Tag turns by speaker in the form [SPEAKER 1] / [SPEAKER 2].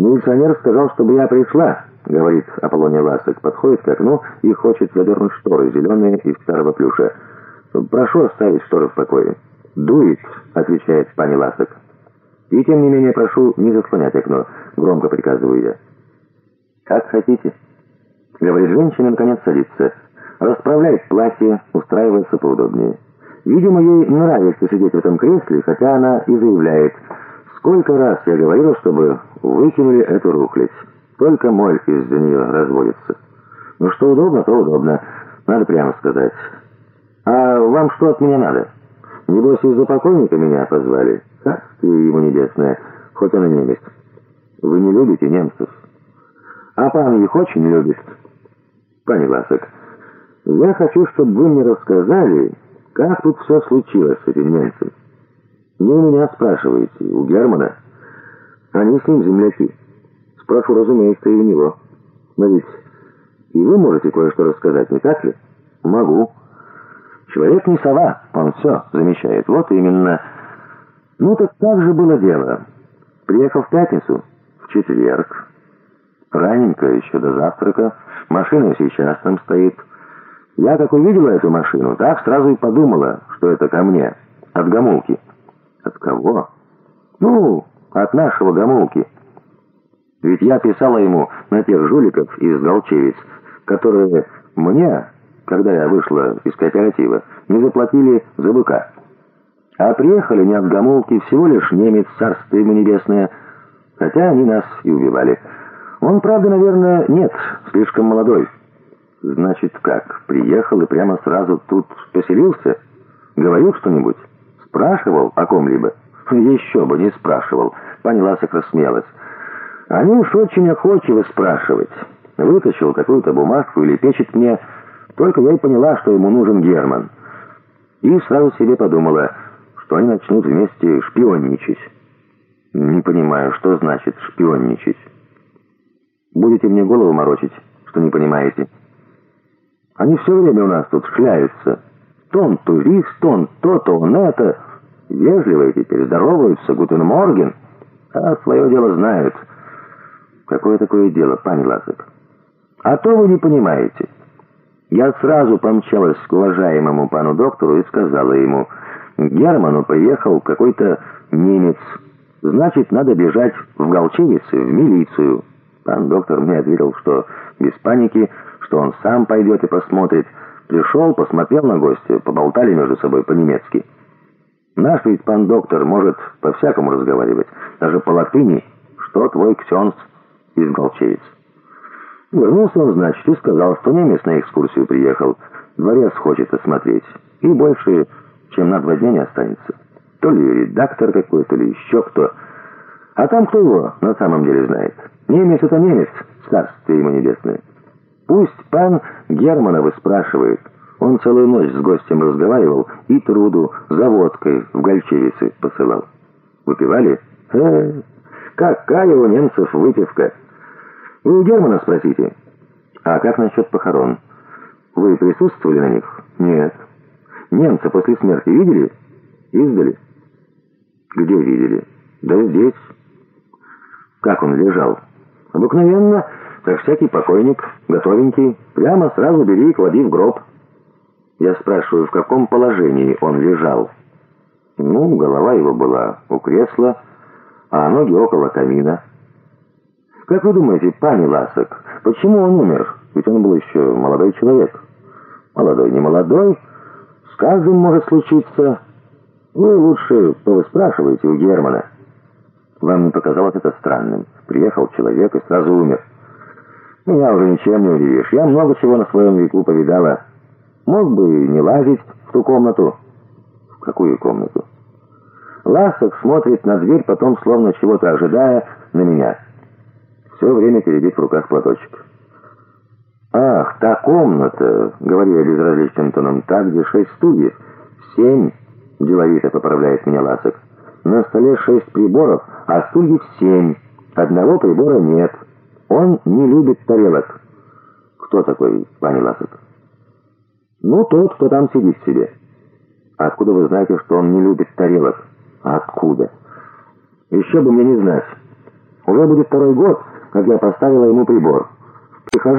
[SPEAKER 1] «Милиционер сказал, чтобы я пришла», — говорит Аполлония Ласок, подходит к окну и хочет задернуть шторы, зеленые из старого плюша. «Прошу оставить шторы в покое». «Дует», — отвечает пани Ласок. «И тем не менее прошу не заслонять окно», — громко приказываю я. «Как хотите», — говорит женщина, наконец садится. Расправляет платье, устраивается поудобнее. Видимо, ей нравится сидеть в этом кресле, хотя она и заявляет, «Сколько раз я говорила, чтобы выкинули эту рухлядь. Только моль из-за нее разводится. Ну что удобно, то удобно. Надо прямо сказать. А вам что от меня надо? Небось, из-за покойника меня позвали? Царствие ему небесное, хоть он и немец. Вы не любите немцев? А пан их очень любит. Пани Ласок, я хочу, чтобы вы мне рассказали, как тут все случилось с этим немцем. Не у меня спрашиваете, у Германа. Они с ним земляки. Спрошу, разумеется, и у него. Но ведь и вы можете кое-что рассказать, не так ли? Могу. Человек не сова, он все замечает. Вот именно. Ну так как же было дело? Приехал в пятницу, в четверг. Раненько, еще до завтрака. Машина сейчас там стоит. Я как увидела эту машину, так сразу и подумала, что это ко мне. От Гамулки. От кого? Ну, от нашего Гамулки. Ведь я писала ему на тех жуликов из Голчевец, которые мне, когда я вышла из кооператива, не заплатили за быка. А приехали не от Гамулки, всего лишь немец, царство ему небесное, хотя они нас и убивали. Он, правда, наверное, нет, слишком молодой. Значит, как, приехал и прямо сразу тут поселился? Говорил что-нибудь? Спрашивал о ком-либо? Еще бы не спрашивал. Поняла, рассмеялась. Они уж очень охотчиво спрашивать. Вытащил какую-то бумажку или печет мне. Только я и поняла, что ему нужен Герман. И сразу себе подумала, что они начнут вместе шпионничать. Не понимаю, что значит шпионничать. Будете мне голову морочить, что не понимаете. Они все время у нас тут шляются. Тон турист, тон то-то, он это. Вежливые теперь, здороваются, гутен морген. А свое дело знают. Какое такое дело, пани Ласок? А то вы не понимаете. Я сразу помчалась к уважаемому пану доктору и сказала ему, Герману приехал какой-то немец. Значит, надо бежать в Голчевицы, в милицию. Пан доктор мне ответил, что без паники, что он сам пойдет и посмотрит. Пришел, посмотрел на гостя, поболтали между собой по-немецки. Наш ведь пан доктор может по-всякому разговаривать, даже по-латыни, что твой ксенс из Голчевец. Вернулся он, значит, и сказал, что немец на экскурсию приехал, дворец хочет осмотреть, и больше, чем на два дня не останется. То ли редактор какой, то ли еще кто. А там кто его на самом деле знает? Немец это немец, царствие ему небесное. Пусть пан Германа выспрашивает. Он целую ночь с гостем разговаривал и труду за водкой в Гольчевице посылал. Выпивали? Э, какая у немцев выпивка! Вы у Германа спросите. А как насчет похорон? Вы присутствовали на них? Нет. Немца после смерти видели? Издали? Где видели? Да здесь. Как он лежал? Обыкновенно, как всякий покойник, готовенький. Прямо сразу бери и клади в гроб. Я спрашиваю, в каком положении он лежал? Ну, голова его была у кресла, а ноги около камина. Как вы думаете, пани Ласок, почему он умер? Ведь он был еще молодой человек. Молодой, не молодой, с каждым может случиться. Вы лучше повыспрашивайте у Германа. Вам не показалось это странным? Приехал человек и сразу умер. Меня уже ничем не удивишь. Я много чего на своем веку повидала. Мог бы не лазить в ту комнату. В какую комнату? Ласок смотрит на дверь, потом, словно чего-то ожидая, на меня все время теребит в руках платочек. «Ах, та комната!» — говорю я безразличным тоном. «Так, где шесть стульев. Семь!» — деловито поправляет меня Ласок. «На столе шесть приборов, а стульев семь. Одного прибора нет. Он не любит тарелок». «Кто такой, пани Ласок?» «Ну, тот, кто там сидит себе». «Откуда вы знаете, что он не любит тарелок?» «Откуда?» «Еще бы мне не знать». Уже будет второй год, как я поставила ему прибор. Прихожу